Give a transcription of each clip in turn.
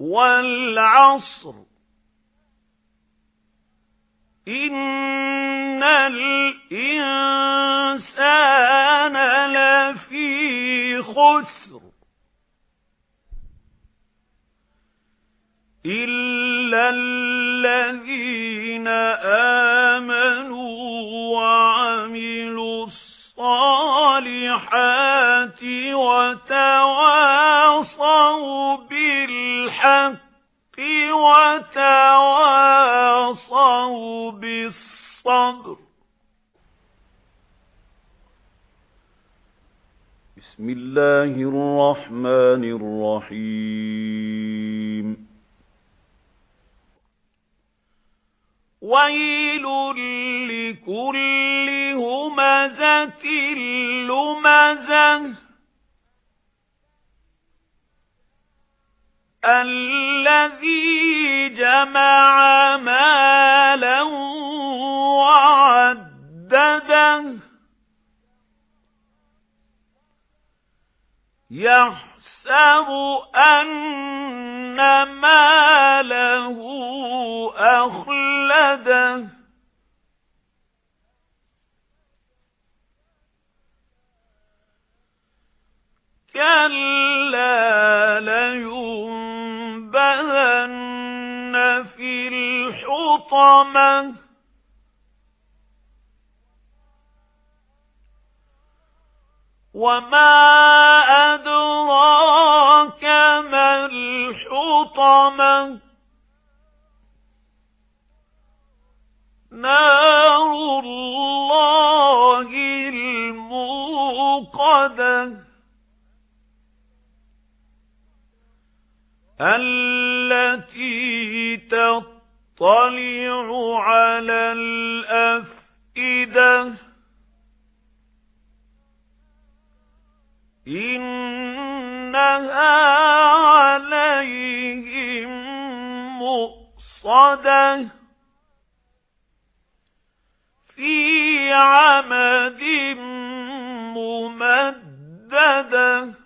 وَالْعَصْرِ. إِنَّ الْإِنسَانَ لَفِي خُسْرٍ. إِلَّا الَّذِينَ آمَنُوا وَعَمِلُوا الصَّالِحَاتِ وَتَوَاصَوْا بِالْحَقِّ وَتَوَاصَوْا بِالصَّبْرِ. بسم الله الرحمن الرحيم. وَيْلٌ لِكُلِّ هُمَزَةٍ لُمَزَةٍ. الَّذِي جَمَعَ مَالًا وَعَدَّدَهُ. يَحْسَبُ أَنَّ مَالَهُ أَخْلَدَهُ. كَلَّا فِي الْحُطَمَةِ. وَمَا أَدْرَاكَ مَا الْحُطَمَةُ. نَارُ اللَّهِ الْمُوقَدَةُ. الَّتِي تَطَّلِعُ عَلَى الْأَفْئِدَةِ. إِنَّهَا عَلَيْهِمْ مُؤْصَدَةٌ. فِي عَمَدٍ مُّمَدَّدَةٍ.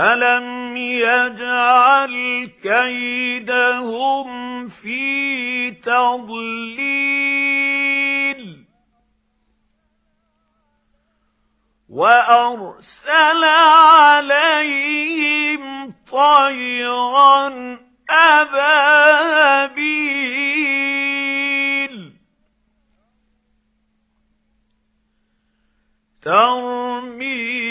أَلَمْ يَجْعَلْ كَيْدَهُمْ فِي تَضْلِيلٍ وَأَرْسَلَ عَلَيْهِمْ طَيْرًا أَبَابِيلَ تَرْمِيهِمْ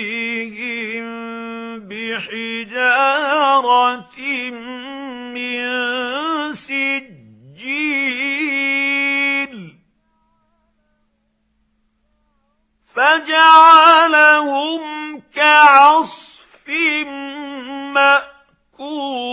بِحِجَارَةٍ مِّن سِجِّيلٍ فَجَعَلَهُمْ كَعَصْفٍ مَّأْكُولٍ